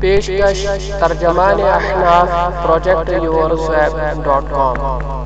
پیشکش ترجمان احناف پروجیکٹ یور ڈاٹ کام